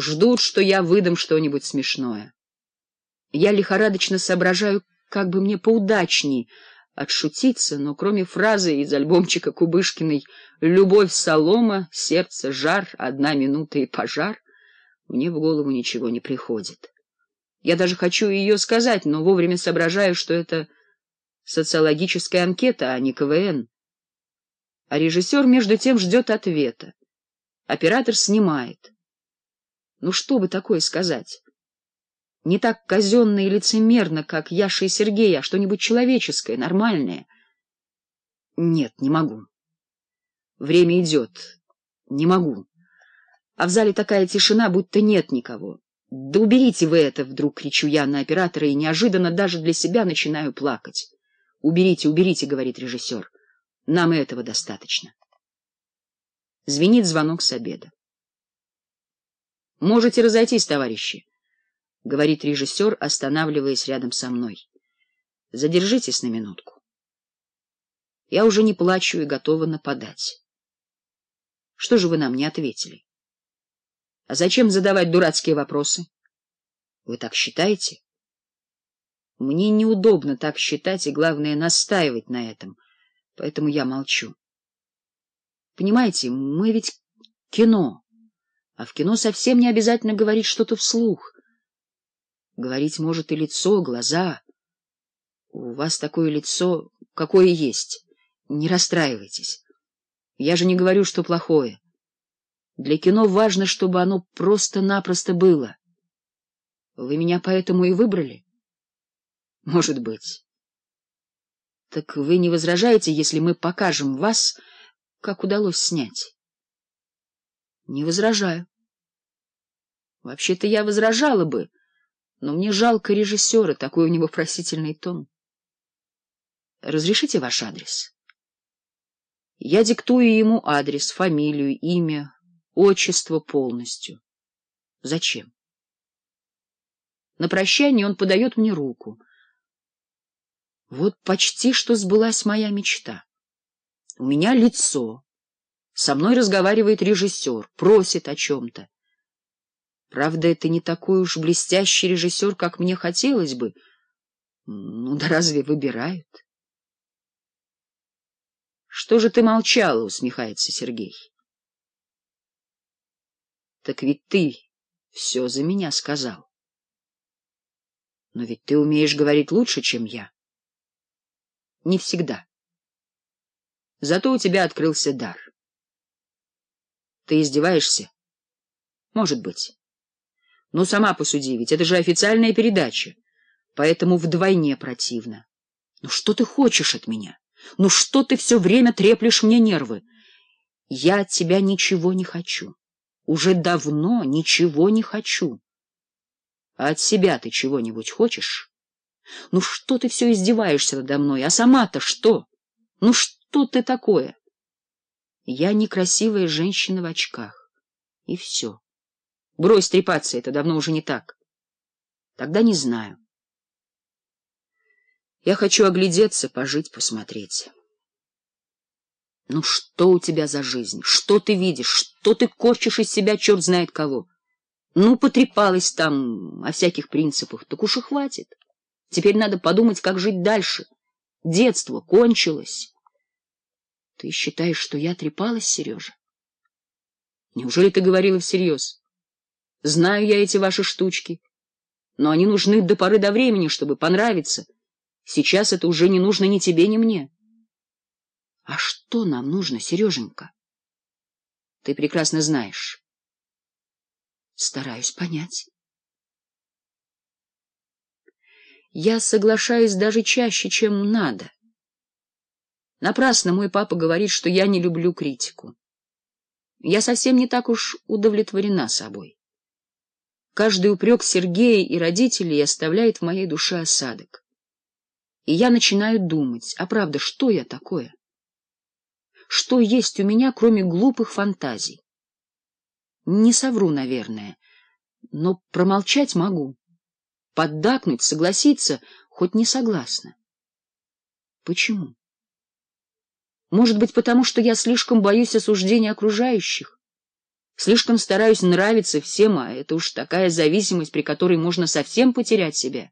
ждут, что я выдам что-нибудь смешное. Я лихорадочно соображаю, как бы мне поудачней отшутиться, но кроме фразы из альбомчика Кубышкиной «Любовь солома, сердце жар, одна минута и пожар» мне в голову ничего не приходит. Я даже хочу ее сказать, но вовремя соображаю, что это социологическая анкета, а не КВН. А режиссер между тем ждет ответа. Оператор снимает. Ну что бы такое сказать? Не так казенно и лицемерно, как Яша и Сергей, а что-нибудь человеческое, нормальное. Нет, не могу. Время идет. Не могу. А в зале такая тишина, будто нет никого. Да уберите вы это, вдруг кричу я на оператора и неожиданно даже для себя начинаю плакать. Уберите, уберите, говорит режиссер. Нам и этого достаточно. Звенит звонок с обеда. Можете разойтись, товарищи, — говорит режиссер, останавливаясь рядом со мной. Задержитесь на минутку. Я уже не плачу и готова нападать. Что же вы нам не ответили? А зачем задавать дурацкие вопросы? Вы так считаете? Мне неудобно так считать и, главное, настаивать на этом, поэтому я молчу. Понимаете, мы ведь кино. А в кино совсем не обязательно говорить что-то вслух. Говорить может и лицо, глаза. У вас такое лицо, какое есть. Не расстраивайтесь. Я же не говорю, что плохое. Для кино важно, чтобы оно просто-напросто было. Вы меня поэтому и выбрали? Может быть. Так вы не возражаете, если мы покажем вас, как удалось снять? Не возражаю. Вообще-то я возражала бы, но мне жалко режиссера, такой у него просительный тон. Разрешите ваш адрес? Я диктую ему адрес, фамилию, имя, отчество полностью. Зачем? На прощание он подает мне руку. Вот почти что сбылась моя мечта. У меня лицо. Со мной разговаривает режиссер, просит о чем-то. Правда, это не такой уж блестящий режиссер, как мне хотелось бы. Ну да разве выбирают? — Что же ты молчала? — усмехается Сергей. — Так ведь ты все за меня сказал. — Но ведь ты умеешь говорить лучше, чем я. — Не всегда. Зато у тебя открылся дар. — Ты издеваешься? — Может быть. Ну, сама посуди, ведь это же официальная передача. Поэтому вдвойне противно. Ну, что ты хочешь от меня? Ну, что ты все время треплешь мне нервы? Я от тебя ничего не хочу. Уже давно ничего не хочу. А от себя ты чего-нибудь хочешь? Ну, что ты все издеваешься надо мной? А сама-то что? Ну, что ты такое? Я некрасивая женщина в очках. И все. Брось трепаться, это давно уже не так. Тогда не знаю. Я хочу оглядеться, пожить, посмотреть. Ну что у тебя за жизнь? Что ты видишь? Что ты корчишь из себя черт знает кого? Ну, потрепалась там о всяких принципах, так уж и хватит. Теперь надо подумать, как жить дальше. Детство кончилось. Ты считаешь, что я трепалась, Сережа? Неужели ты говорила всерьез? Знаю я эти ваши штучки. Но они нужны до поры до времени, чтобы понравиться. Сейчас это уже не нужно ни тебе, ни мне. А что нам нужно, Сереженька? Ты прекрасно знаешь. Стараюсь понять. Я соглашаюсь даже чаще, чем надо. Напрасно мой папа говорит, что я не люблю критику. Я совсем не так уж удовлетворена собой. Каждый упрек Сергея и родителей оставляет в моей душе осадок. И я начинаю думать, а правда, что я такое? Что есть у меня, кроме глупых фантазий? Не совру, наверное, но промолчать могу. Поддакнуть, согласиться, хоть не согласна. Почему? Может быть, потому что я слишком боюсь осуждения окружающих? Слишком стараюсь нравиться всем, а это уж такая зависимость, при которой можно совсем потерять себя.